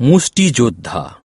মুষ্টিযোদ্ধা